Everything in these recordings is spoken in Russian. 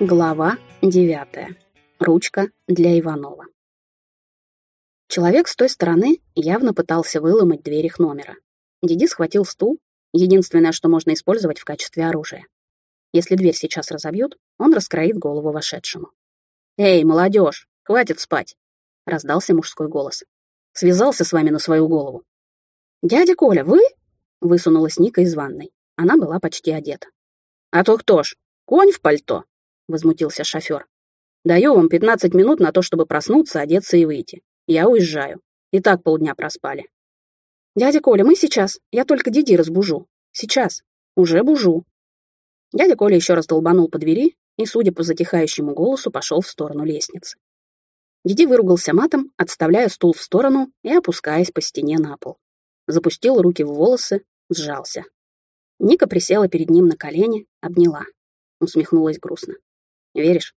Глава девятая. Ручка для Иванова. Человек с той стороны явно пытался выломать дверь их номера. Диди схватил стул, единственное, что можно использовать в качестве оружия. Если дверь сейчас разобьют, он раскроит голову вошедшему. «Эй, молодежь, хватит спать!» — раздался мужской голос. «Связался с вами на свою голову». «Дядя Коля, вы?» — высунулась Ника из ванной. Она была почти одета. «А то кто ж? Конь в пальто?» возмутился шофер. «Даю вам 15 минут на то, чтобы проснуться, одеться и выйти. Я уезжаю. И так полдня проспали». «Дядя Коля, мы сейчас. Я только Диди разбужу. Сейчас. Уже бужу». Дядя Коля еще раз долбанул по двери и, судя по затихающему голосу, пошел в сторону лестницы. Диди выругался матом, отставляя стул в сторону и опускаясь по стене на пол. Запустил руки в волосы, сжался. Ника присела перед ним на колени, обняла. Усмехнулась грустно. Веришь?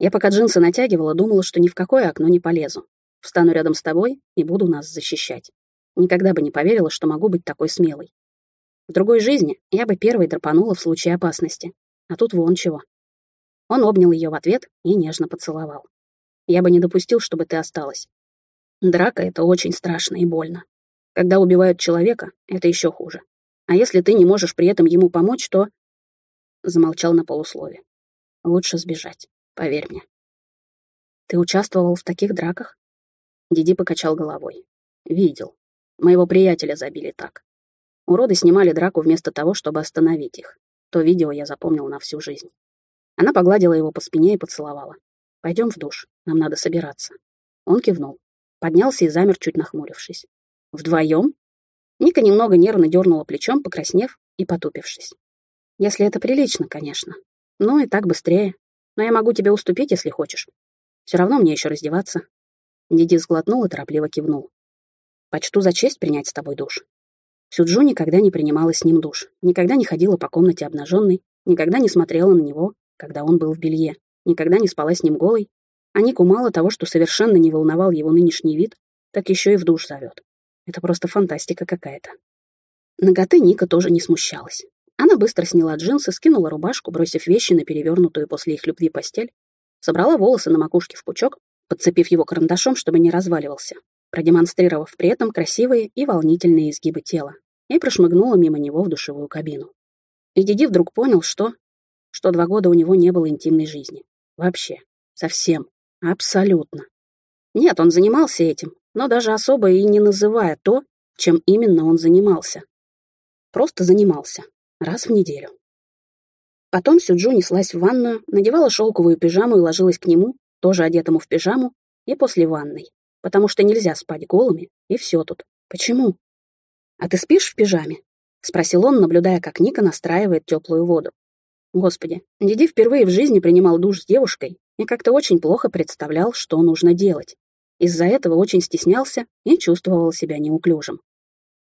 Я пока джинсы натягивала, думала, что ни в какое окно не полезу. Встану рядом с тобой и буду нас защищать. Никогда бы не поверила, что могу быть такой смелой. В другой жизни я бы первой драпанула в случае опасности. А тут вон чего. Он обнял ее в ответ и нежно поцеловал. Я бы не допустил, чтобы ты осталась. Драка — это очень страшно и больно. Когда убивают человека, это еще хуже. А если ты не можешь при этом ему помочь, то... Замолчал на полуслове. Лучше сбежать, поверь мне. Ты участвовал в таких драках? Диди покачал головой. Видел. Моего приятеля забили так. Уроды снимали драку вместо того, чтобы остановить их. То видео я запомнил на всю жизнь. Она погладила его по спине и поцеловала. «Пойдем в душ, нам надо собираться». Он кивнул. Поднялся и замер, чуть нахмурившись. «Вдвоем?» Ника немного нервно дернула плечом, покраснев и потупившись. «Если это прилично, конечно. Ну и так быстрее. Но я могу тебе уступить, если хочешь. Все равно мне еще раздеваться. Диди сглотнул и торопливо кивнул. Почту за честь принять с тобой душ. Сюджу никогда не принимала с ним душ, никогда не ходила по комнате обнаженной, никогда не смотрела на него, когда он был в белье, никогда не спала с ним голой, а Нику мало того, что совершенно не волновал его нынешний вид, так еще и в душ зовет. Это просто фантастика какая-то. Наготы Ника тоже не смущалась. Она быстро сняла джинсы, скинула рубашку, бросив вещи на перевернутую после их любви постель, собрала волосы на макушке в пучок, подцепив его карандашом, чтобы не разваливался, продемонстрировав при этом красивые и волнительные изгибы тела, и прошмыгнула мимо него в душевую кабину. И Диди вдруг понял, что... что два года у него не было интимной жизни. Вообще. Совсем. Абсолютно. Нет, он занимался этим, но даже особо и не называя то, чем именно он занимался. Просто занимался раз в неделю. Потом Сюджу неслась в ванную, надевала шелковую пижаму и ложилась к нему, тоже одетому в пижаму, и после ванной, потому что нельзя спать голыми, и все тут. Почему? «А ты спишь в пижаме?» — спросил он, наблюдая, как Ника настраивает теплую воду. Господи, Диди впервые в жизни принимал душ с девушкой и как-то очень плохо представлял, что нужно делать. Из-за этого очень стеснялся и чувствовал себя неуклюжим.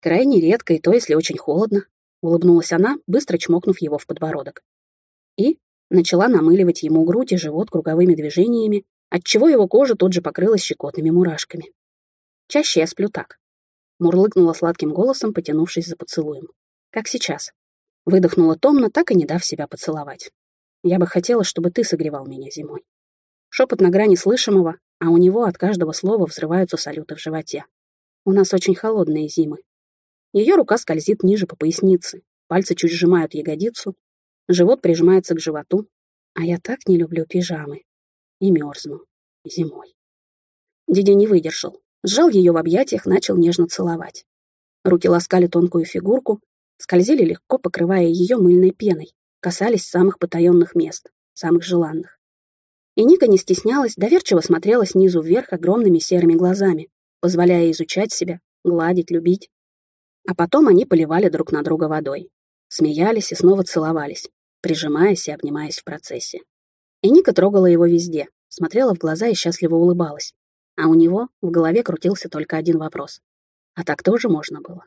Крайне редко, и то, если очень холодно, улыбнулась она, быстро чмокнув его в подбородок. И начала намыливать ему грудь и живот круговыми движениями, отчего его кожа тут же покрылась щекотными мурашками. Чаще я сплю так. Мурлыкнула сладким голосом, потянувшись за поцелуем. Как сейчас. Выдохнула томно, так и не дав себя поцеловать. Я бы хотела, чтобы ты согревал меня зимой. Шепот на грани слышимого, а у него от каждого слова взрываются салюты в животе. У нас очень холодные зимы, ее рука скользит ниже по пояснице, пальцы чуть сжимают ягодицу, живот прижимается к животу, а я так не люблю пижамы. И мерзну. Зимой. Дидя не выдержал. Сжал ее в объятиях, начал нежно целовать. Руки ласкали тонкую фигурку, скользили легко, покрывая ее мыльной пеной, касались самых потаенных мест, самых желанных. И Ника не стеснялась, доверчиво смотрела снизу вверх огромными серыми глазами, позволяя изучать себя, гладить, любить. А потом они поливали друг на друга водой. Смеялись и снова целовались, прижимаясь и обнимаясь в процессе. И Ника трогала его везде, смотрела в глаза и счастливо улыбалась. А у него в голове крутился только один вопрос. А так тоже можно было.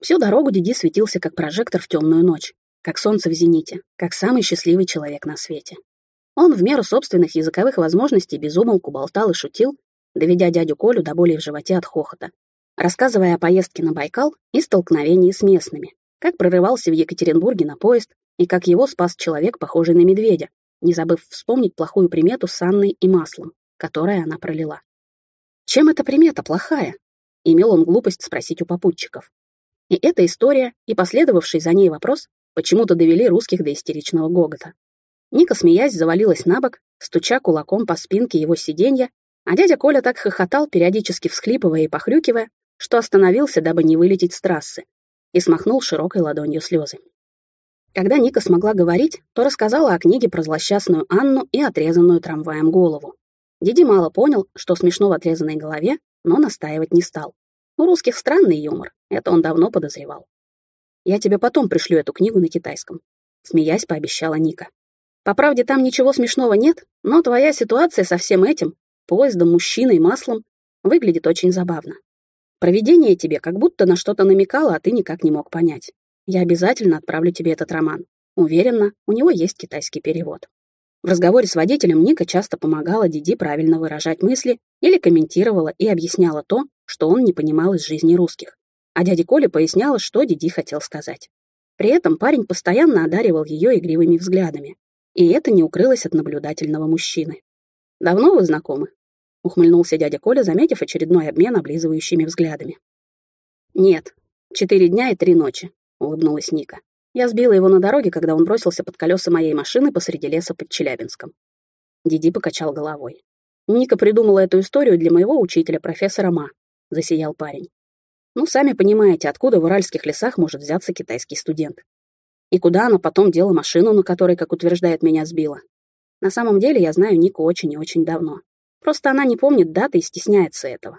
Всю дорогу Диди светился как прожектор в темную ночь, как солнце в зените, как самый счастливый человек на свете. Он в меру собственных языковых возможностей безумолку болтал и шутил, доведя дядю Колю до боли в животе от хохота, рассказывая о поездке на Байкал и столкновении с местными, как прорывался в Екатеринбурге на поезд и как его спас человек, похожий на медведя, не забыв вспомнить плохую примету с Анной и маслом, которое она пролила. Чем эта примета плохая? Имел он глупость спросить у попутчиков. И эта история, и последовавший за ней вопрос почему-то довели русских до истеричного гогота. Ника, смеясь, завалилась на бок, стуча кулаком по спинке его сиденья, а дядя Коля так хохотал, периодически всхлипывая и похрюкивая, что остановился, дабы не вылететь с трассы, и смахнул широкой ладонью слезы. Когда Ника смогла говорить, то рассказала о книге про злосчастную Анну и отрезанную трамваем голову. Диди мало понял, что смешно в отрезанной голове, но настаивать не стал. У русских странный юмор, это он давно подозревал. «Я тебе потом пришлю эту книгу на китайском», — смеясь пообещала Ника. «По правде, там ничего смешного нет, но твоя ситуация со всем этим, поездом, мужчиной, маслом, выглядит очень забавно. Провидение тебе как будто на что-то намекало, а ты никак не мог понять. Я обязательно отправлю тебе этот роман. Уверена, у него есть китайский перевод. В разговоре с водителем Ника часто помогала Диди правильно выражать мысли или комментировала и объясняла то, что он не понимал из жизни русских. А дядя Коля поясняла, что Диди хотел сказать. При этом парень постоянно одаривал ее игривыми взглядами. И это не укрылось от наблюдательного мужчины. «Давно вы знакомы?» — ухмыльнулся дядя Коля, заметив очередной обмен облизывающими взглядами. «Нет, четыре дня и три ночи», — улыбнулась Ника. Я сбила его на дороге, когда он бросился под колеса моей машины посреди леса под Челябинском. Диди покачал головой. Ника придумала эту историю для моего учителя, профессора Ма, засиял парень. Ну, сами понимаете, откуда в уральских лесах может взяться китайский студент. И куда она потом дела машину, на которой, как утверждает, меня сбила. На самом деле я знаю Нику очень и очень давно. Просто она не помнит даты и стесняется этого.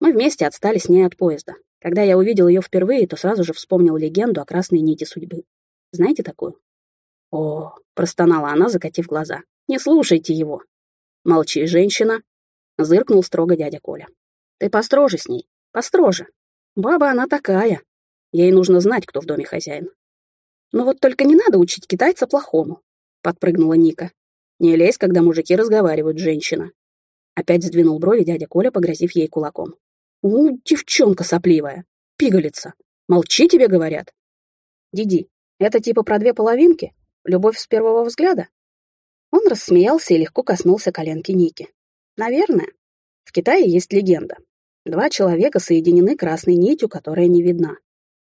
Мы вместе отстали с ней от поезда. Когда я увидел ее впервые, то сразу же вспомнил легенду о красной нити судьбы. Знаете такую? О, простонала она, закатив глаза. Не слушайте его. Молчи, женщина, зыркнул строго дядя Коля. Ты построже с ней, построже. Баба она такая. Ей нужно знать, кто в доме хозяин. Но вот только не надо учить китайца плохому, подпрыгнула Ника. Не лезь, когда мужики разговаривают, женщина. Опять сдвинул брови дядя Коля, погрозив ей кулаком. «У, девчонка сопливая, пигалица. Молчи, тебе говорят». «Диди, это типа про две половинки? Любовь с первого взгляда?» Он рассмеялся и легко коснулся коленки Ники. «Наверное. В Китае есть легенда. Два человека соединены красной нитью, которая не видна.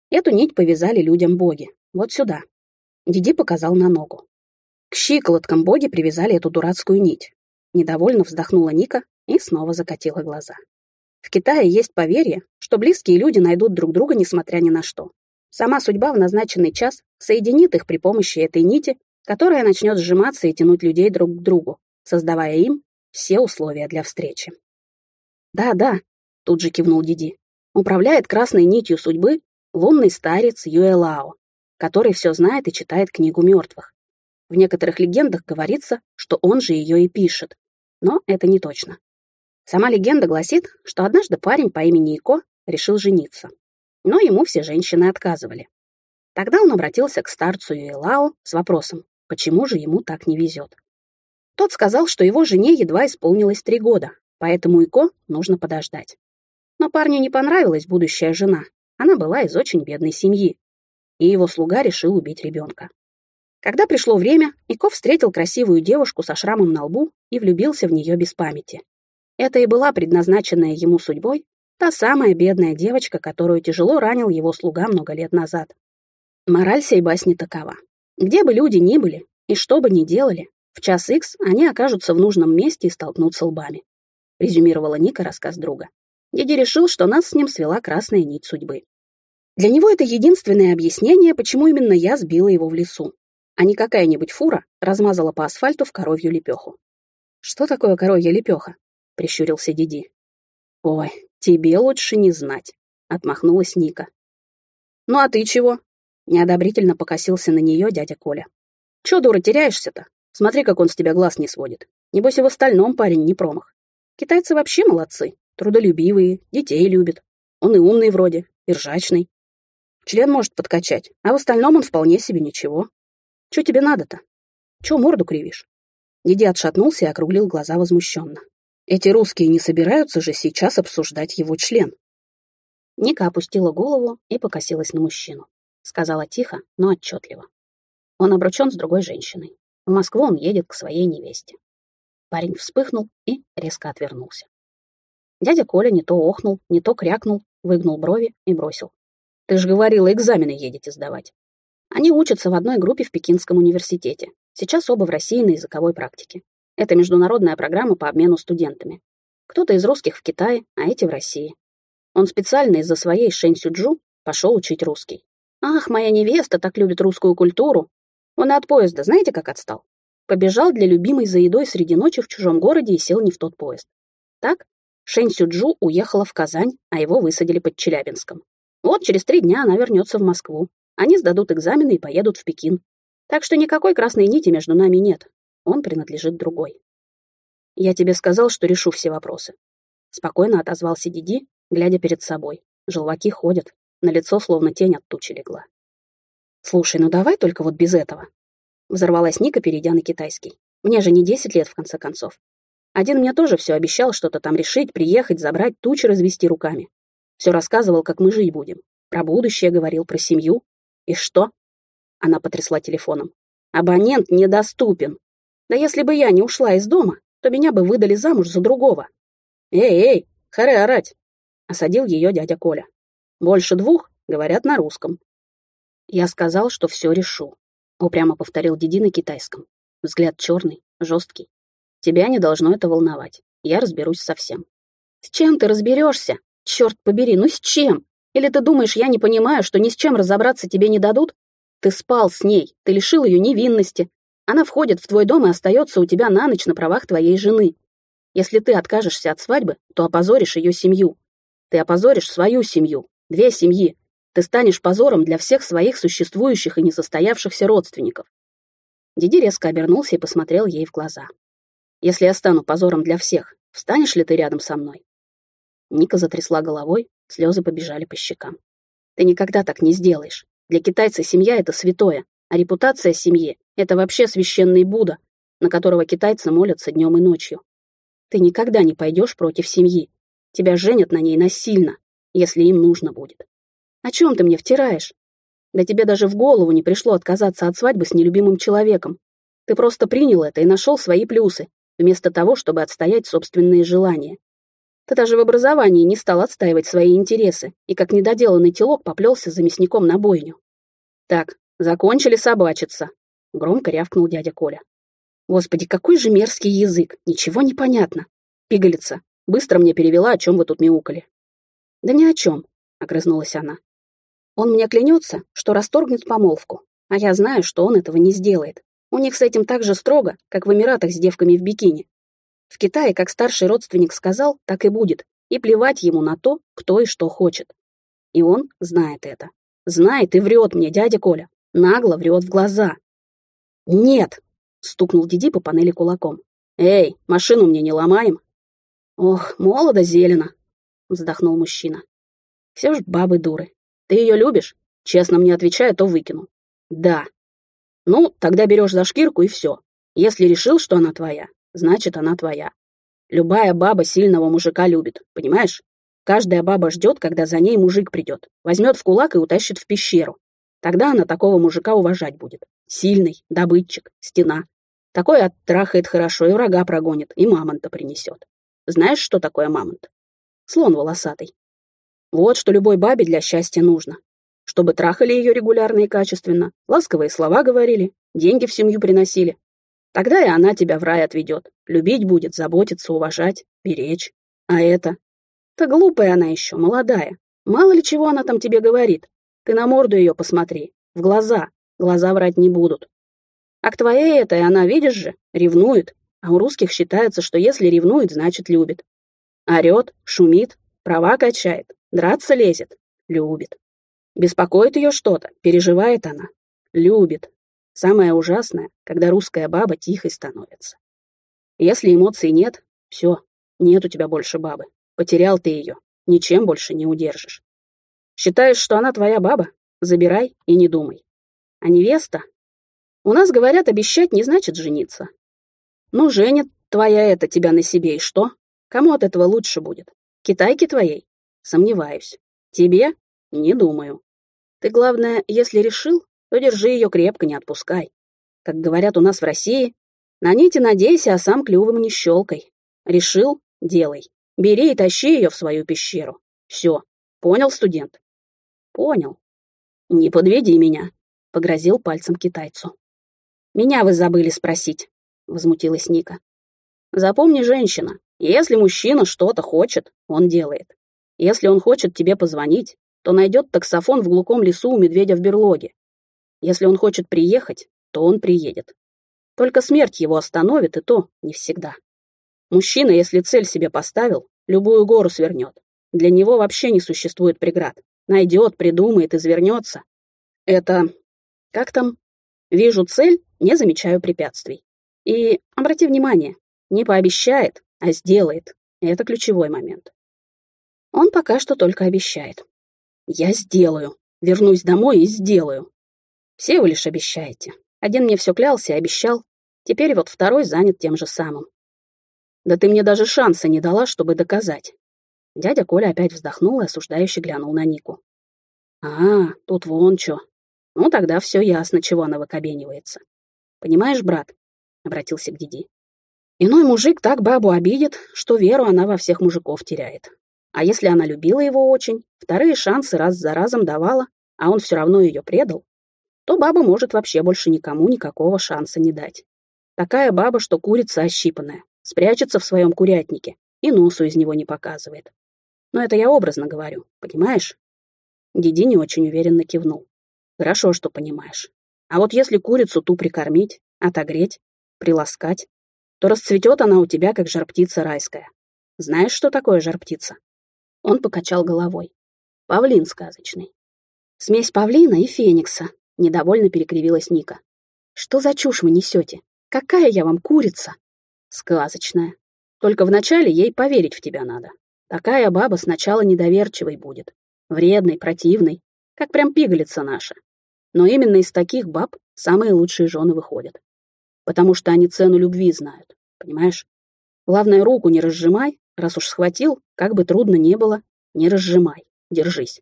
Эту нить повязали людям боги. Вот сюда». Диди показал на ногу. К щиколоткам боги привязали эту дурацкую нить. Недовольно вздохнула Ника и снова закатила глаза. В Китае есть поверье, что близкие люди найдут друг друга несмотря ни на что. Сама судьба в назначенный час соединит их при помощи этой нити, которая начнет сжиматься и тянуть людей друг к другу, создавая им все условия для встречи. «Да, да», — тут же кивнул Диди, управляет красной нитью судьбы лунный старец Юэлао, который все знает и читает книгу мертвых. В некоторых легендах говорится, что он же ее и пишет, но это не точно. Сама легенда гласит, что однажды парень по имени Ико решил жениться. Но ему все женщины отказывали. Тогда он обратился к старцу Юэлао с вопросом, почему же ему так не везет. Тот сказал, что его жене едва исполнилось три года, поэтому Ико нужно подождать. Но парню не понравилась будущая жена, она была из очень бедной семьи, и его слуга решил убить ребенка. Когда пришло время, Ико встретил красивую девушку со шрамом на лбу и влюбился в нее без памяти. Это и была предназначенная ему судьбой та самая бедная девочка, которую тяжело ранил его слуга много лет назад. Мораль сей басни такова. Где бы люди ни были и что бы ни делали, в час икс они окажутся в нужном месте и столкнутся лбами. Резюмировала Ника рассказ друга. Диди решил, что нас с ним свела красная нить судьбы. Для него это единственное объяснение, почему именно я сбила его в лесу, а не какая-нибудь фура размазала по асфальту в коровью лепеху. Что такое коровья лепеха? прищурился Диди. Ой, тебе лучше не знать, отмахнулась Ника. Ну а ты чего? Неодобрительно покосился на нее дядя Коля. Чё, дура, теряешься-то? Смотри, как он с тебя глаз не сводит. Небось и в остальном парень не промах. Китайцы вообще молодцы, трудолюбивые, детей любят. Он и умный вроде, и ржачный. Член может подкачать, а в остальном он вполне себе ничего. Чё тебе надо-то? Чё морду кривишь? Диди отшатнулся и округлил глаза возмущенно. Эти русские не собираются же сейчас обсуждать его член. Ника опустила голову и покосилась на мужчину. Сказала тихо, но отчетливо. Он обручен с другой женщиной. В Москву он едет к своей невесте. Парень вспыхнул и резко отвернулся. Дядя Коля не то охнул, не то крякнул, выгнул брови и бросил. «Ты же говорила, экзамены едете сдавать». Они учатся в одной группе в Пекинском университете. Сейчас оба в России на языковой практике. Это международная программа по обмену студентами. Кто-то из русских в Китае, а эти в России. Он специально из-за своей Шэнь Сюджу пошел учить русский. Ах, моя невеста так любит русскую культуру. Он от поезда, знаете, как отстал? Побежал для любимой за едой среди ночи в чужом городе и сел не в тот поезд. Так, Шэнь Сюджу уехала в Казань, а его высадили под Челябинском. Вот через три дня она вернется в Москву. Они сдадут экзамены и поедут в Пекин. Так что никакой красной нити между нами нет. Он принадлежит другой. Я тебе сказал, что решу все вопросы. Спокойно отозвался Диди, глядя перед собой. Желваки ходят, на лицо словно тень от тучи легла. Слушай, ну давай только вот без этого. Взорвалась Ника, перейдя на китайский. Мне же не десять лет, в конце концов. Один мне тоже все обещал что-то там решить, приехать, забрать, тучи развести руками. Все рассказывал, как мы жить будем. Про будущее говорил, про семью. И что? Она потрясла телефоном. Абонент недоступен. Да если бы я не ушла из дома, то меня бы выдали замуж за другого. Эй, эй, харе орать! Осадил ее дядя Коля. Больше двух говорят на русском. Я сказал, что все решу. Упрямо повторил Диди на китайском. Взгляд черный, жесткий. Тебя не должно это волновать. Я разберусь со всем. С чем ты разберешься? Черт побери, ну с чем? Или ты думаешь, я не понимаю, что ни с чем разобраться тебе не дадут? Ты спал с ней, ты лишил ее невинности. Она входит в твой дом и остается у тебя на ночь на правах твоей жены. Если ты откажешься от свадьбы, то опозоришь ее семью. Ты опозоришь свою семью, две семьи. Ты станешь позором для всех своих существующих и несостоявшихся родственников. Диди резко обернулся и посмотрел ей в глаза. Если я стану позором для всех, встанешь ли ты рядом со мной?» Ника затрясла головой, слезы побежали по щекам. «Ты никогда так не сделаешь. Для китайца семья — это святое, а репутация семьи — это вообще священный Будда, на которого китайцы молятся днем и ночью. Ты никогда не пойдешь против семьи. Тебя женят на ней насильно, если им нужно будет. О чем ты мне втираешь? Да тебе даже в голову не пришло отказаться от свадьбы с нелюбимым человеком. Ты просто принял это и нашел свои плюсы, вместо того, чтобы отстоять собственные желания. Ты даже в образовании не стал отстаивать свои интересы и как недоделанный телок поплелся за мясником на бойню. «Так, закончили собачиться», — громко рявкнул дядя Коля. «Господи, какой же мерзкий язык, ничего не понятно. Пигалица, быстро мне перевела, о чем вы тут мяукали». «Да ни о чем», — огрызнулась она. «Он мне клянется, что расторгнет помолвку, а я знаю, что он этого не сделает. У них с этим так же строго, как в Эмиратах с девками в бикини. В Китае, как старший родственник сказал, так и будет, и плевать ему на то, кто и что хочет. И он знает это. Знает и врет мне, дядя Коля. Нагло врет в глаза. «Нет!» — стукнул Диди по панели кулаком. «Эй, машину мне не ломаем!» «Ох, молодо зелено!» — вздохнул мужчина. «Все ж бабы дуры. Ты ее любишь? Честно мне отвечая, то выкину». «Да», ну, тогда берешь за шкирку и все. Если решил, что она твоя, значит, она твоя. Любая баба сильного мужика любит, понимаешь? Каждая баба ждет, когда за ней мужик придет, возьмет в кулак и утащит в пещеру. Тогда она такого мужика уважать будет. Сильный, добытчик, стена. Такой оттрахает хорошо, и врага прогонит, и мамонта принесет. Знаешь, что такое мамонт? Слон волосатый. Вот что любой бабе для счастья нужно чтобы трахали ее регулярно и качественно, ласковые слова говорили, деньги в семью приносили. Тогда и она тебя в рай отведет, любить будет, заботиться, уважать, беречь. А это? Да глупая она еще, молодая. Мало ли чего она там тебе говорит. Ты на морду ее посмотри, в глаза, глаза врать не будут. А к твоей этой она, видишь же, ревнует, а у русских считается, что если ревнует, значит любит. Орет, шумит, права качает, драться лезет, любит. Беспокоит ее что-то, переживает она. Любит. Самое ужасное, когда русская баба тихой становится. Если эмоций нет, все, нет у тебя больше бабы. Потерял ты ее, ничем больше не удержишь. Считаешь, что она твоя баба? Забирай и не думай. А невеста? У нас, говорят, обещать не значит жениться. Ну, женит твоя это тебя на себе, и что? Кому от этого лучше будет? Китайке твоей? Сомневаюсь. Тебе? Не думаю. Ты, главное, если решил, то держи ее крепко, не отпускай. Как говорят у нас в России, на нити надейся, а сам клювом не щелкай. Решил — делай. Бери и тащи ее в свою пещеру. Все. Понял, студент? Понял. Не подведи меня, — погрозил пальцем китайцу. Меня вы забыли спросить, — возмутилась Ника. Запомни, женщина, если мужчина что-то хочет, он делает. Если он хочет тебе позвонить, то найдет таксофон в глухом лесу у медведя в берлоге. Если он хочет приехать, то он приедет. Только смерть его остановит, и то не всегда. Мужчина, если цель себе поставил, любую гору свернет. Для него вообще не существует преград. Найдет, придумает, извернется. Это... Как там? Вижу цель, не замечаю препятствий. И, обрати внимание, не пообещает, а сделает. Это ключевой момент. Он пока что только обещает. Я сделаю. Вернусь домой и сделаю. Все вы лишь обещаете. Один мне все клялся и обещал. Теперь вот второй занят тем же самым. Да ты мне даже шанса не дала, чтобы доказать. Дядя Коля опять вздохнул и осуждающе глянул на Нику. А, тут вон чё. Ну, тогда все ясно, чего она выкобенивается. Понимаешь, брат? Обратился к Диди. Иной мужик так бабу обидит, что веру она во всех мужиков теряет. А если она любила его очень, вторые шансы раз за разом давала, а он все равно ее предал, то баба может вообще больше никому никакого шанса не дать. Такая баба, что курица ощипанная, спрячется в своем курятнике и носу из него не показывает. Но это я образно говорю, понимаешь? Диди не очень уверенно кивнул. Хорошо, что понимаешь. А вот если курицу ту прикормить, отогреть, приласкать, то расцветет она у тебя, как жар-птица райская. Знаешь, что такое жар-птица? Он покачал головой. Павлин сказочный. Смесь павлина и феникса, недовольно перекривилась Ника. Что за чушь вы несете? Какая я вам курица? Сказочная. Только вначале ей поверить в тебя надо. Такая баба сначала недоверчивой будет. Вредной, противной. Как прям пигалица наша. Но именно из таких баб самые лучшие жены выходят потому что они цену любви знают, понимаешь? Главное, руку не разжимай, раз уж схватил, как бы трудно не было, не разжимай, держись.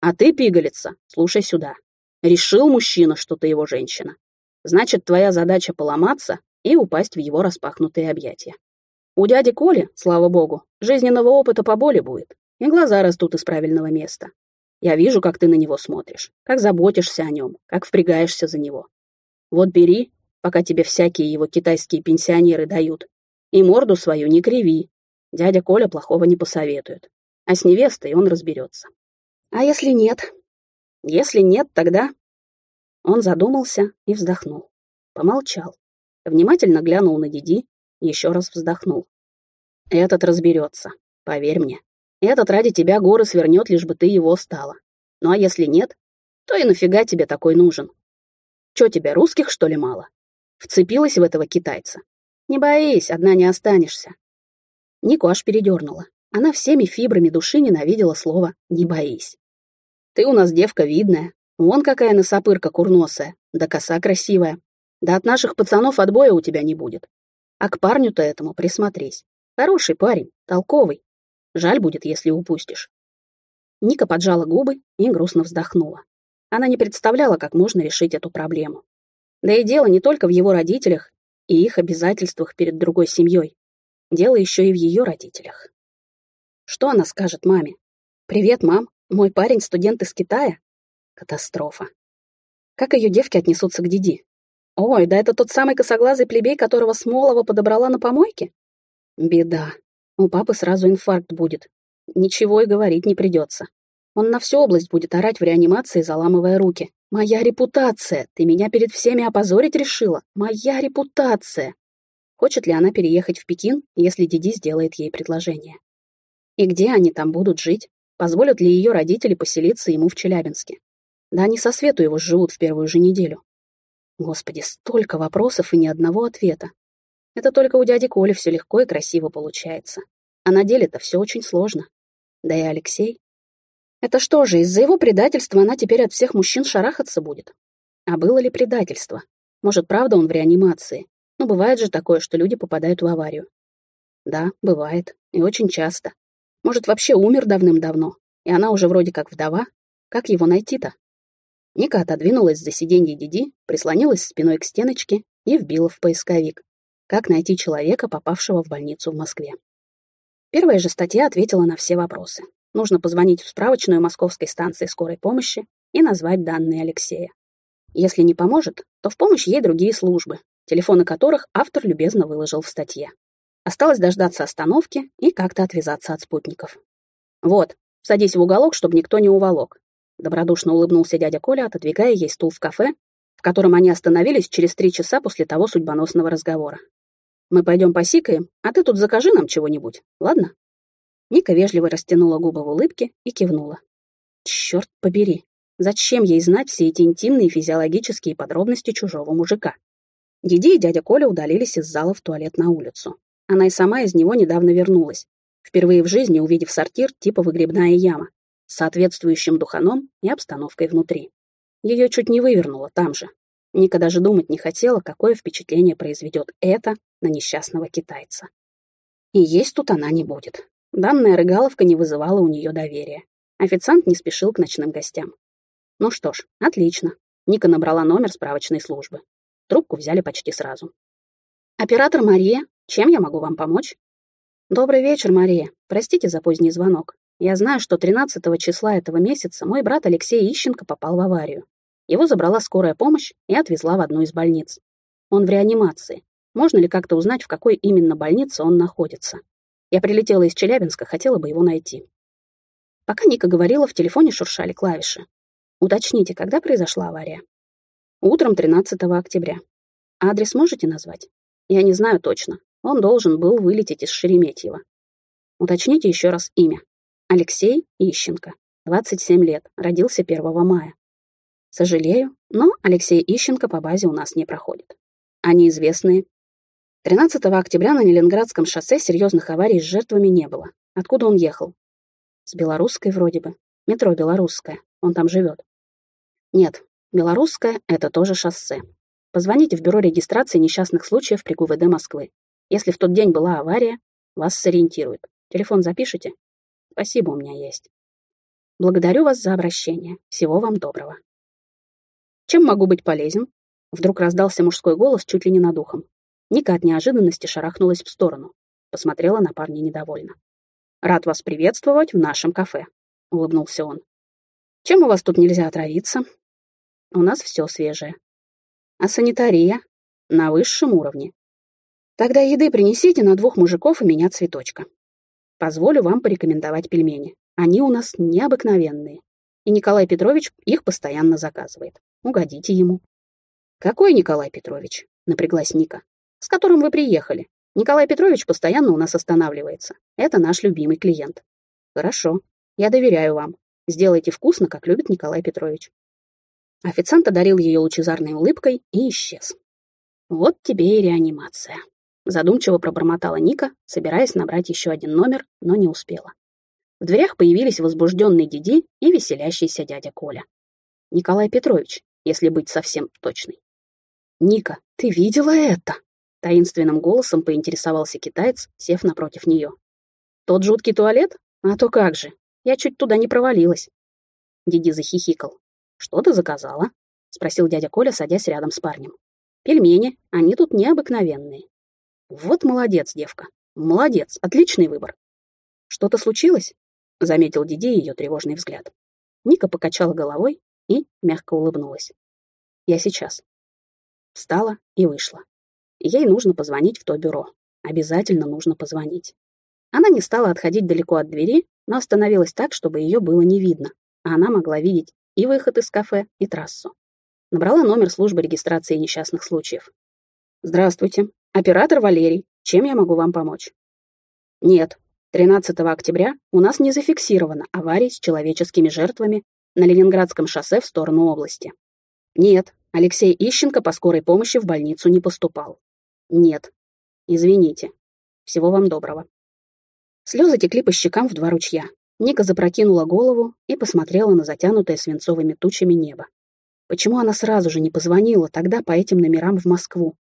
А ты, пигалица, слушай сюда. Решил мужчина, что ты его женщина. Значит, твоя задача поломаться и упасть в его распахнутые объятия. У дяди Коли, слава богу, жизненного опыта поболе будет, и глаза растут из правильного места. Я вижу, как ты на него смотришь, как заботишься о нем, как впрягаешься за него. Вот бери пока тебе всякие его китайские пенсионеры дают. И морду свою не криви. Дядя Коля плохого не посоветует. А с невестой он разберется. А если нет? Если нет, тогда... Он задумался и вздохнул. Помолчал. Внимательно глянул на Диди, еще раз вздохнул. Этот разберется, поверь мне. Этот ради тебя горы свернет, лишь бы ты его стала. Ну а если нет, то и нафига тебе такой нужен? Че тебе, русских, что ли, мало? Вцепилась в этого китайца. Не боись, одна не останешься. Нику аж передернула. Она всеми фибрами души ненавидела слово «не боись». Ты у нас девка видная. Вон какая носопырка курносая, да коса красивая. Да от наших пацанов отбоя у тебя не будет. А к парню-то этому присмотрись. Хороший парень, толковый. Жаль будет, если упустишь. Ника поджала губы и грустно вздохнула. Она не представляла, как можно решить эту проблему. Да и дело не только в его родителях и их обязательствах перед другой семьей. Дело еще и в ее родителях. Что она скажет маме? «Привет, мам, мой парень студент из Китая?» Катастрофа. Как ее девки отнесутся к Диди? Ой, да это тот самый косоглазый плебей, которого Смолова подобрала на помойке? Беда. У папы сразу инфаркт будет. Ничего и говорить не придется. Он на всю область будет орать в реанимации, заламывая руки. «Моя репутация! Ты меня перед всеми опозорить решила? Моя репутация!» Хочет ли она переехать в Пекин, если Диди сделает ей предложение? И где они там будут жить? Позволят ли ее родители поселиться ему в Челябинске? Да они со свету его живут в первую же неделю. Господи, столько вопросов и ни одного ответа. Это только у дяди Коли все легко и красиво получается. А на деле-то все очень сложно. Да и Алексей. Это что же, из-за его предательства она теперь от всех мужчин шарахаться будет? А было ли предательство? Может, правда он в реанимации? Но ну, бывает же такое, что люди попадают в аварию. Да, бывает. И очень часто. Может, вообще умер давным-давно. и она уже вроде как вдова. Как его найти-то? Ника отодвинулась за сиденье Диди, прислонилась спиной к стеночке и вбила в поисковик. Как найти человека, попавшего в больницу в Москве? Первая же статья ответила на все вопросы. Нужно позвонить в справочную московской станции скорой помощи и назвать данные Алексея. Если не поможет, то в помощь ей другие службы, телефоны которых автор любезно выложил в статье. Осталось дождаться остановки и как-то отвязаться от спутников. «Вот, садись в уголок, чтобы никто не уволок», добродушно улыбнулся дядя Коля, отодвигая ей стул в кафе, в котором они остановились через три часа после того судьбоносного разговора. «Мы пойдем посикаем, а ты тут закажи нам чего-нибудь, ладно?» Ника вежливо растянула губы в улыбке и кивнула. Черт побери, зачем ей знать все эти интимные физиологические подробности чужого мужика? Диди и дядя Коля удалились из зала в туалет на улицу. Она и сама из него недавно вернулась, впервые в жизни увидев сортир типа выгребная яма, с соответствующим духаном и обстановкой внутри. Ее чуть не вывернуло там же. Ника даже думать не хотела, какое впечатление произведет это на несчастного китайца. И есть тут она не будет. Данная рыгаловка не вызывала у нее доверия. Официант не спешил к ночным гостям. Ну что ж, отлично. Ника набрала номер справочной службы. Трубку взяли почти сразу. «Оператор Мария, чем я могу вам помочь?» «Добрый вечер, Мария. Простите за поздний звонок. Я знаю, что 13 числа этого месяца мой брат Алексей Ищенко попал в аварию. Его забрала скорая помощь и отвезла в одну из больниц. Он в реанимации. Можно ли как-то узнать, в какой именно больнице он находится? Я прилетела из Челябинска, хотела бы его найти. Пока Ника говорила, в телефоне шуршали клавиши. Уточните, когда произошла авария? Утром 13 октября. Адрес можете назвать? Я не знаю точно. Он должен был вылететь из Шереметьево. Уточните еще раз имя. Алексей Ищенко. 27 лет. Родился 1 мая. Сожалею, но Алексей Ищенко по базе у нас не проходит. Они известные 13 октября на Ленинградском шоссе серьезных аварий с жертвами не было. Откуда он ехал? С Белорусской вроде бы. Метро Белорусское. Он там живет. Нет, Белорусское — это тоже шоссе. Позвоните в бюро регистрации несчастных случаев при ГУВД Москвы. Если в тот день была авария, вас сориентируют. Телефон запишите? Спасибо, у меня есть. Благодарю вас за обращение. Всего вам доброго. Чем могу быть полезен? Вдруг раздался мужской голос чуть ли не над ухом. Ника от неожиданности шарахнулась в сторону. Посмотрела на парня недовольно. «Рад вас приветствовать в нашем кафе», — улыбнулся он. «Чем у вас тут нельзя отравиться?» «У нас все свежее». «А санитария?» «На высшем уровне». «Тогда еды принесите на двух мужиков и меня цветочка. Позволю вам порекомендовать пельмени. Они у нас необыкновенные. И Николай Петрович их постоянно заказывает. Угодите ему». «Какой Николай Петрович?» — напряглась Ника с которым вы приехали. Николай Петрович постоянно у нас останавливается. Это наш любимый клиент. Хорошо. Я доверяю вам. Сделайте вкусно, как любит Николай Петрович. Официант одарил ее лучезарной улыбкой и исчез. Вот тебе и реанимация. Задумчиво пробормотала Ника, собираясь набрать еще один номер, но не успела. В дверях появились возбужденный Диди и веселящийся дядя Коля. Николай Петрович, если быть совсем точной. «Ника, ты видела это?» Таинственным голосом поинтересовался китаец, сев напротив нее. «Тот жуткий туалет? А то как же. Я чуть туда не провалилась». Диди захихикал. «Что ты заказала?» — спросил дядя Коля, садясь рядом с парнем. «Пельмени. Они тут необыкновенные». «Вот молодец, девка. Молодец. Отличный выбор». «Что-то случилось?» — заметил Диди ее тревожный взгляд. Ника покачала головой и мягко улыбнулась. «Я сейчас». Встала и вышла. Ей нужно позвонить в то бюро. Обязательно нужно позвонить. Она не стала отходить далеко от двери, но остановилась так, чтобы ее было не видно, а она могла видеть и выход из кафе, и трассу. Набрала номер службы регистрации несчастных случаев. «Здравствуйте. Оператор Валерий. Чем я могу вам помочь?» «Нет. 13 октября у нас не зафиксировано аварий с человеческими жертвами на Ленинградском шоссе в сторону области. Нет, Алексей Ищенко по скорой помощи в больницу не поступал. Нет. Извините. Всего вам доброго. Слезы текли по щекам в два ручья. Ника запрокинула голову и посмотрела на затянутое свинцовыми тучами небо. Почему она сразу же не позвонила тогда по этим номерам в Москву?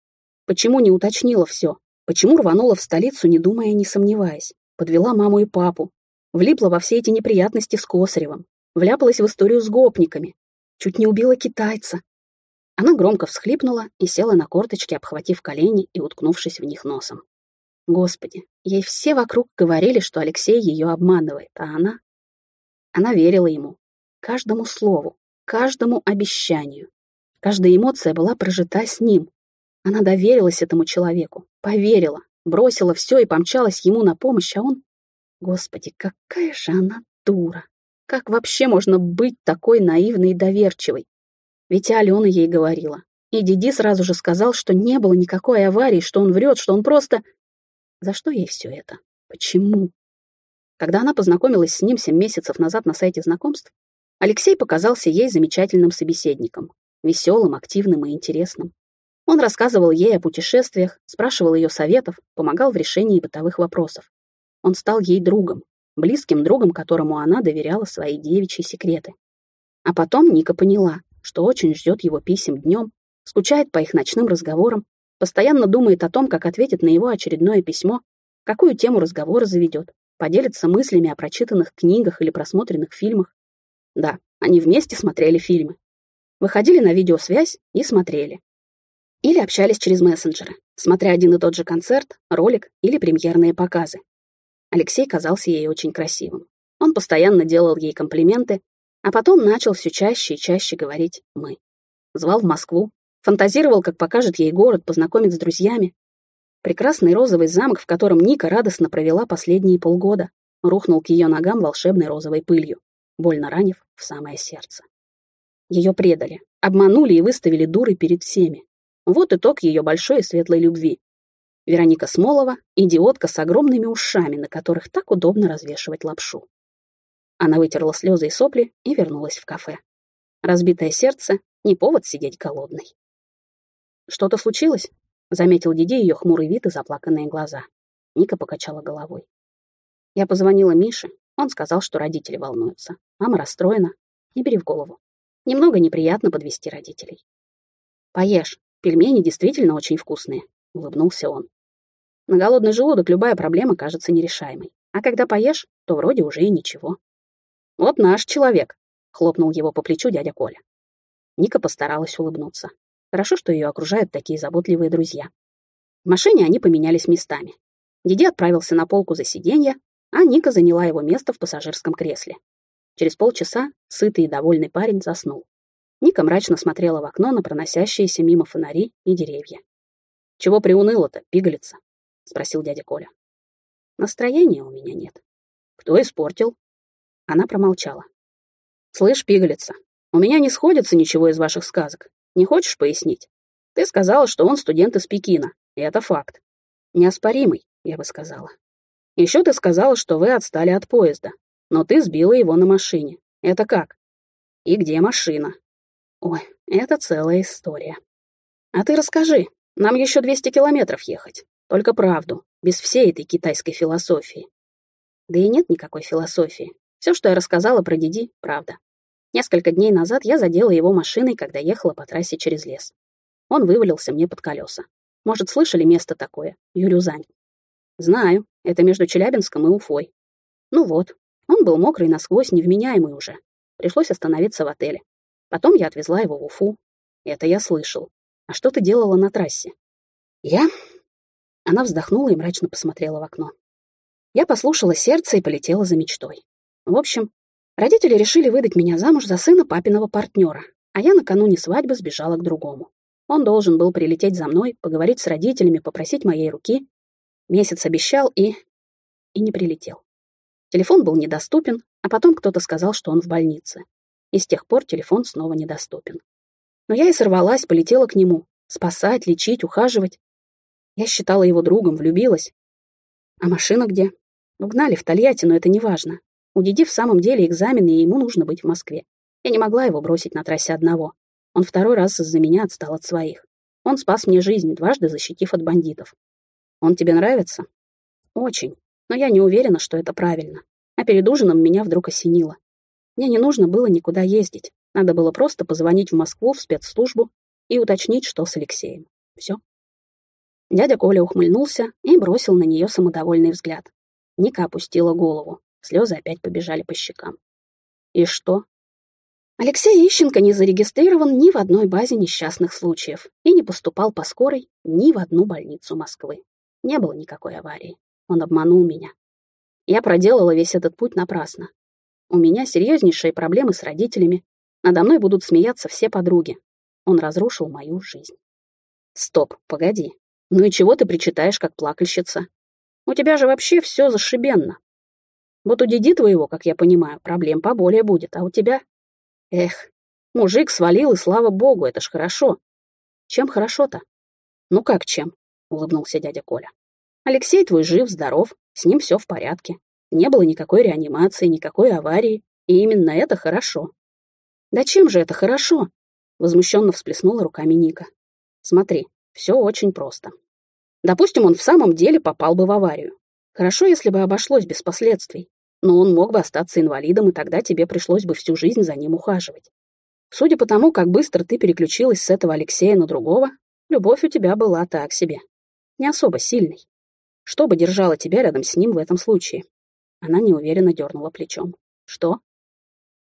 Почему не уточнила все? Почему рванула в столицу, не думая, не сомневаясь? Подвела маму и папу. Влипла во все эти неприятности с Косаревым, вляпалась в историю с гопниками, чуть не убила китайца. Она громко всхлипнула и села на корточки, обхватив колени и уткнувшись в них носом. Господи, ей все вокруг говорили, что Алексей ее обманывает, а она... Она верила ему, каждому слову, каждому обещанию. Каждая эмоция была прожита с ним. Она доверилась этому человеку, поверила, бросила все и помчалась ему на помощь, а он... Господи, какая же она дура! Как вообще можно быть такой наивной и доверчивой? Ведь и Алена ей говорила. И Диди сразу же сказал, что не было никакой аварии, что он врет, что он просто... За что ей все это? Почему? Когда она познакомилась с ним семь месяцев назад на сайте знакомств, Алексей показался ей замечательным собеседником, веселым, активным и интересным. Он рассказывал ей о путешествиях, спрашивал ее советов, помогал в решении бытовых вопросов. Он стал ей другом, близким другом, которому она доверяла свои девичьи секреты. А потом Ника поняла, что очень ждет его писем днем, скучает по их ночным разговорам, постоянно думает о том, как ответит на его очередное письмо, какую тему разговора заведет, поделится мыслями о прочитанных книгах или просмотренных фильмах. Да, они вместе смотрели фильмы. Выходили на видеосвязь и смотрели. Или общались через мессенджеры, смотря один и тот же концерт, ролик или премьерные показы. Алексей казался ей очень красивым. Он постоянно делал ей комплименты, а потом начал все чаще и чаще говорить «мы». Звал в Москву, фантазировал, как покажет ей город, познакомит с друзьями. Прекрасный розовый замок, в котором Ника радостно провела последние полгода, рухнул к ее ногам волшебной розовой пылью, больно ранив в самое сердце. Ее предали, обманули и выставили дурой перед всеми. Вот итог ее большой и светлой любви, Вероника Смолова — идиотка с огромными ушами, на которых так удобно развешивать лапшу. Она вытерла слезы и сопли и вернулась в кафе. Разбитое сердце — не повод сидеть голодной. «Что-то случилось?» — заметил Диди ее хмурый вид и заплаканные глаза. Ника покачала головой. Я позвонила Мише, он сказал, что родители волнуются. Мама расстроена. Не бери в голову. Немного неприятно подвести родителей. «Поешь, пельмени действительно очень вкусные», — улыбнулся он. На голодный желудок любая проблема кажется нерешаемой. А когда поешь, то вроде уже и ничего. «Вот наш человек», — хлопнул его по плечу дядя Коля. Ника постаралась улыбнуться. Хорошо, что ее окружают такие заботливые друзья. В машине они поменялись местами. Диди отправился на полку за сиденье, а Ника заняла его место в пассажирском кресле. Через полчаса сытый и довольный парень заснул. Ника мрачно смотрела в окно на проносящиеся мимо фонари и деревья. «Чего приуныло-то, пигалица?» — спросил дядя Коля. «Настроения у меня нет». «Кто испортил?» Она промолчала. «Слышь, пигалица, у меня не сходится ничего из ваших сказок. Не хочешь пояснить? Ты сказала, что он студент из Пекина, и это факт. Неоспоримый, я бы сказала. Еще ты сказала, что вы отстали от поезда, но ты сбила его на машине. Это как? И где машина? Ой, это целая история. А ты расскажи, нам еще 200 километров ехать. Только правду, без всей этой китайской философии. Да и нет никакой философии. Все, что я рассказала про Диди, правда. Несколько дней назад я задела его машиной, когда ехала по трассе через лес. Он вывалился мне под колеса. Может, слышали место такое? Юрюзань. Знаю, это между Челябинском и Уфой. Ну вот, он был мокрый насквозь, невменяемый уже. Пришлось остановиться в отеле. Потом я отвезла его в Уфу. Это я слышал. А что ты делала на трассе? Я... Она вздохнула и мрачно посмотрела в окно. Я послушала сердце и полетела за мечтой. В общем, родители решили выдать меня замуж за сына папиного партнера, а я накануне свадьбы сбежала к другому. Он должен был прилететь за мной, поговорить с родителями, попросить моей руки. Месяц обещал и... и не прилетел. Телефон был недоступен, а потом кто-то сказал, что он в больнице. И с тех пор телефон снова недоступен. Но я и сорвалась, полетела к нему. Спасать, лечить, ухаживать. Я считала его другом, влюбилась. А машина где? Угнали в Тольятти, но это не важно. У Диди в самом деле экзамены, и ему нужно быть в Москве. Я не могла его бросить на трассе одного. Он второй раз из-за меня отстал от своих. Он спас мне жизнь, дважды защитив от бандитов. Он тебе нравится? Очень. Но я не уверена, что это правильно. А перед ужином меня вдруг осенило. Мне не нужно было никуда ездить. Надо было просто позвонить в Москву в спецслужбу и уточнить, что с Алексеем. Все. Дядя Коля ухмыльнулся и бросил на нее самодовольный взгляд. Ника опустила голову. Слезы опять побежали по щекам. И что? Алексей Ищенко не зарегистрирован ни в одной базе несчастных случаев и не поступал по скорой ни в одну больницу Москвы. Не было никакой аварии. Он обманул меня. Я проделала весь этот путь напрасно. У меня серьезнейшие проблемы с родителями. Надо мной будут смеяться все подруги. Он разрушил мою жизнь. Стоп, погоди. Ну и чего ты причитаешь, как плакальщица? У тебя же вообще все зашибенно. Вот у деди твоего, как я понимаю, проблем поболее будет, а у тебя... Эх, мужик свалил, и слава богу, это ж хорошо. Чем хорошо-то? Ну как чем? Улыбнулся дядя Коля. Алексей твой жив, здоров, с ним все в порядке. Не было никакой реанимации, никакой аварии, и именно это хорошо. Да чем же это хорошо? Возмущенно всплеснула руками Ника. Смотри, все очень просто. Допустим, он в самом деле попал бы в аварию. Хорошо, если бы обошлось без последствий, но он мог бы остаться инвалидом, и тогда тебе пришлось бы всю жизнь за ним ухаживать. Судя по тому, как быстро ты переключилась с этого Алексея на другого, любовь у тебя была так себе. Не особо сильной. Что бы держало тебя рядом с ним в этом случае? Она неуверенно дернула плечом. Что?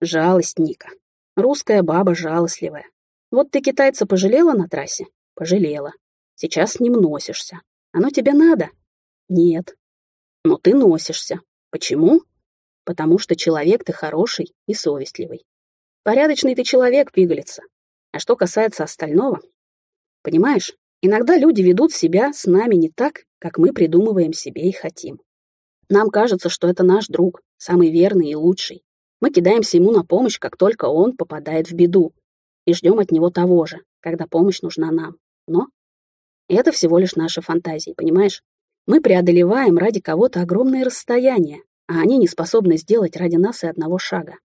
Жалость, Ника. Русская баба жалостливая. Вот ты китайца пожалела на трассе? Пожалела. Сейчас с ним носишься. Оно тебе надо? Нет. Но ты носишься. Почему? Потому что человек ты хороший и совестливый. Порядочный ты человек, пигалица. А что касается остального, понимаешь, иногда люди ведут себя с нами не так, как мы придумываем себе и хотим. Нам кажется, что это наш друг, самый верный и лучший. Мы кидаемся ему на помощь, как только он попадает в беду, и ждем от него того же, когда помощь нужна нам. Но это всего лишь наши фантазии, понимаешь? Мы преодолеваем ради кого-то огромные расстояния, а они не способны сделать ради нас и одного шага.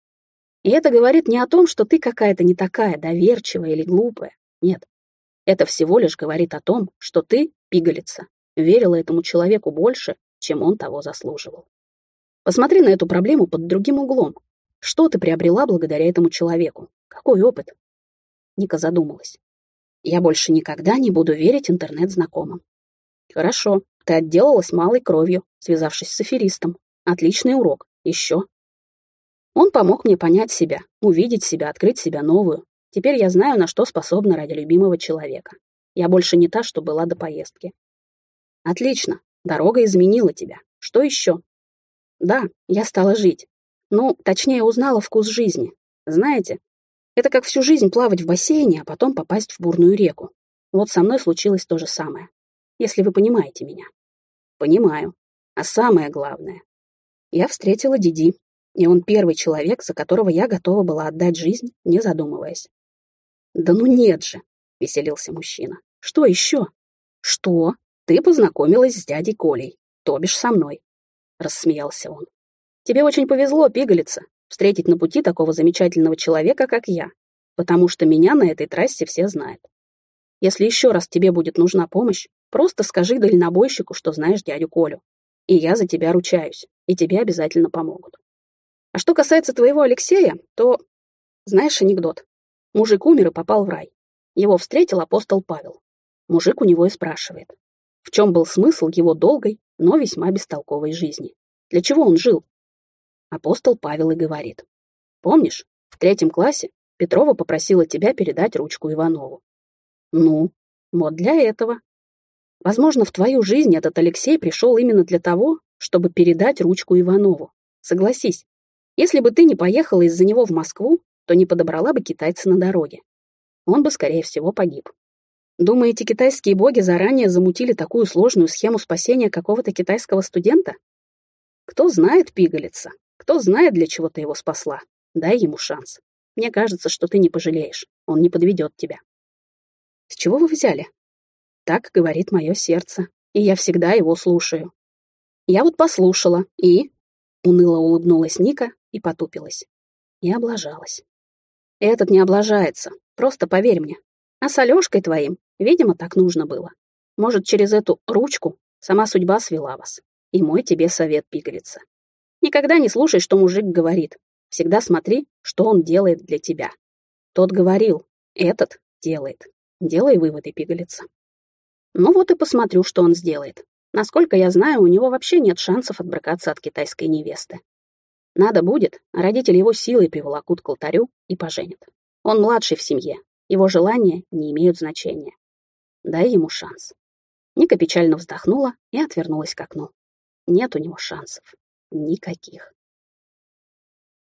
И это говорит не о том, что ты какая-то не такая, доверчивая или глупая. Нет. Это всего лишь говорит о том, что ты, пигалица, верила этому человеку больше, чем он того заслуживал. Посмотри на эту проблему под другим углом. Что ты приобрела благодаря этому человеку? Какой опыт? Ника задумалась. Я больше никогда не буду верить интернет-знакомым. Хорошо, ты отделалась малой кровью, связавшись с аферистом. Отличный урок. Еще. Он помог мне понять себя, увидеть себя, открыть себя новую. Теперь я знаю, на что способна ради любимого человека. Я больше не та, что была до поездки. Отлично. Дорога изменила тебя. Что еще? Да, я стала жить. Ну, точнее, узнала вкус жизни. Знаете, это как всю жизнь плавать в бассейне, а потом попасть в бурную реку. Вот со мной случилось то же самое. Если вы понимаете меня. Понимаю. А самое главное. Я встретила Диди, и он первый человек, за которого я готова была отдать жизнь, не задумываясь. «Да ну нет же!» — веселился мужчина. «Что еще?» «Что?» Ты познакомилась с дядей Колей, то бишь со мной. Рассмеялся он. Тебе очень повезло, пигалица, встретить на пути такого замечательного человека, как я, потому что меня на этой трассе все знают. Если еще раз тебе будет нужна помощь, просто скажи дальнобойщику, что знаешь дядю Колю. И я за тебя ручаюсь, и тебе обязательно помогут. А что касается твоего Алексея, то... Знаешь анекдот? Мужик умер и попал в рай. Его встретил апостол Павел. Мужик у него и спрашивает. В чем был смысл его долгой, но весьма бестолковой жизни? Для чего он жил? Апостол Павел и говорит. Помнишь, в третьем классе Петрова попросила тебя передать ручку Иванову. Ну, вот для этого. Возможно, в твою жизнь этот Алексей пришел именно для того, чтобы передать ручку Иванову. Согласись, если бы ты не поехала из-за него в Москву, то не подобрала бы китайца на дороге. Он бы, скорее всего, погиб. Думаете, китайские боги заранее замутили такую сложную схему спасения какого-то китайского студента? Кто знает, пигалица, кто знает, для чего ты его спасла. Дай ему шанс. Мне кажется, что ты не пожалеешь. Он не подведет тебя. С чего вы взяли? Так говорит мое сердце, и я всегда его слушаю. Я вот послушала, и... Уныло улыбнулась Ника и потупилась. И облажалась. Этот не облажается, просто поверь мне. А с Алёшкой твоим Видимо, так нужно было. Может, через эту ручку сама судьба свела вас. И мой тебе совет, пигалица. Никогда не слушай, что мужик говорит. Всегда смотри, что он делает для тебя. Тот говорил, этот делает. Делай выводы, пигалица. Ну вот и посмотрю, что он сделает. Насколько я знаю, у него вообще нет шансов отбракаться от китайской невесты. Надо будет, родители его силой приволокут к алтарю и поженят. Он младший в семье, его желания не имеют значения. Дай ему шанс. Ника печально вздохнула и отвернулась к окну. Нет у него шансов. Никаких.